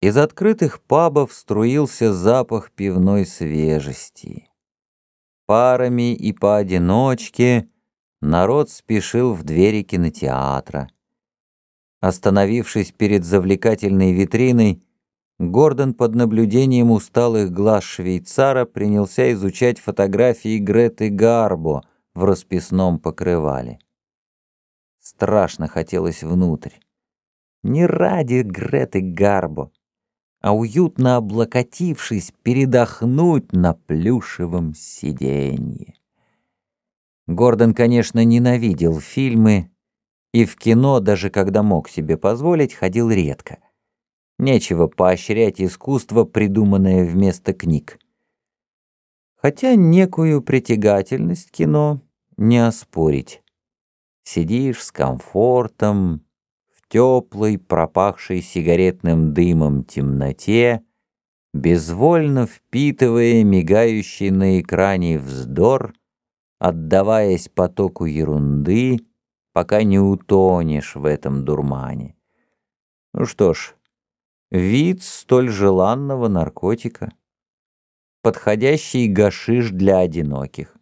Из открытых пабов струился запах пивной свежести. Парами и поодиночке народ спешил в двери кинотеатра. Остановившись перед завлекательной витриной, Гордон под наблюдением усталых глаз швейцара принялся изучать фотографии Греты Гарбо в расписном покрывале. Страшно хотелось внутрь. Не ради Греты Гарбо, а уютно облокотившись, передохнуть на плюшевом сиденье. Гордон, конечно, ненавидел фильмы, и в кино, даже когда мог себе позволить, ходил редко. Нечего поощрять искусство, придуманное вместо книг. Хотя некую притягательность кино не оспорить. Сидишь с комфортом, теплой, пропахшей сигаретным дымом темноте, безвольно впитывая мигающий на экране вздор, отдаваясь потоку ерунды, пока не утонешь в этом дурмане. Ну что ж, вид столь желанного наркотика, подходящий гашиш для одиноких.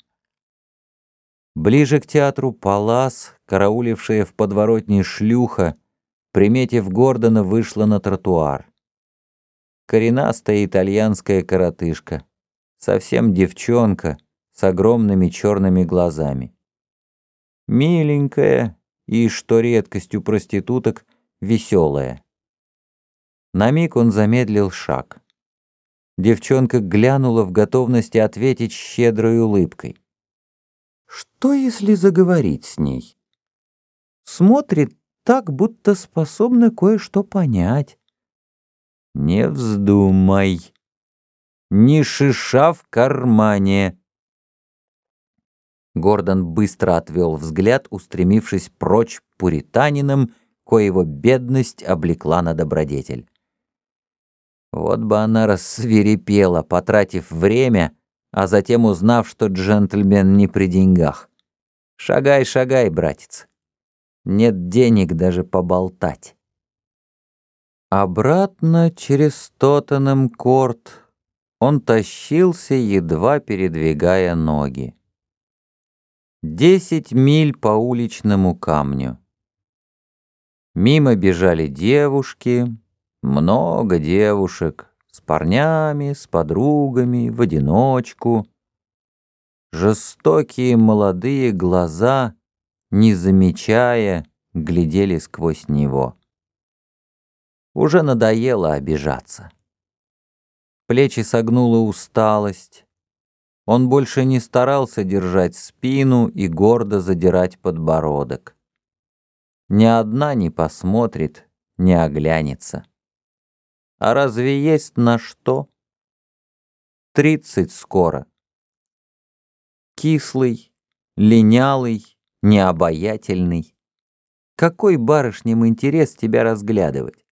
Ближе к театру Палас, караулившая в подворотне шлюха, приметив Гордона, вышла на тротуар. Коренастая итальянская коротышка, совсем девчонка, с огромными черными глазами. Миленькая и, что редкость у проституток, веселая. На миг он замедлил шаг. Девчонка глянула в готовности ответить щедрой улыбкой. Что, если заговорить с ней? Смотрит так, будто способна кое-что понять. Не вздумай. Ни шиша в кармане. Гордон быстро отвел взгляд, устремившись прочь пуританином, коего бедность облекла на добродетель. Вот бы она рассверепела, потратив время, а затем узнав, что джентльмен не при деньгах. Шагай, шагай, братец. Нет денег даже поболтать. Обратно через Тоттенем корт он тащился, едва передвигая ноги. Десять миль по уличному камню. Мимо бежали девушки, много девушек, с парнями, с подругами, в одиночку. Жестокие молодые глаза не замечая, глядели сквозь него. Уже надоело обижаться. Плечи согнула усталость. Он больше не старался держать спину и гордо задирать подбородок. Ни одна не посмотрит, не оглянется. А разве есть на что? Тридцать скоро. Кислый, линялый, необаятельный. Какой барышням интерес тебя разглядывать?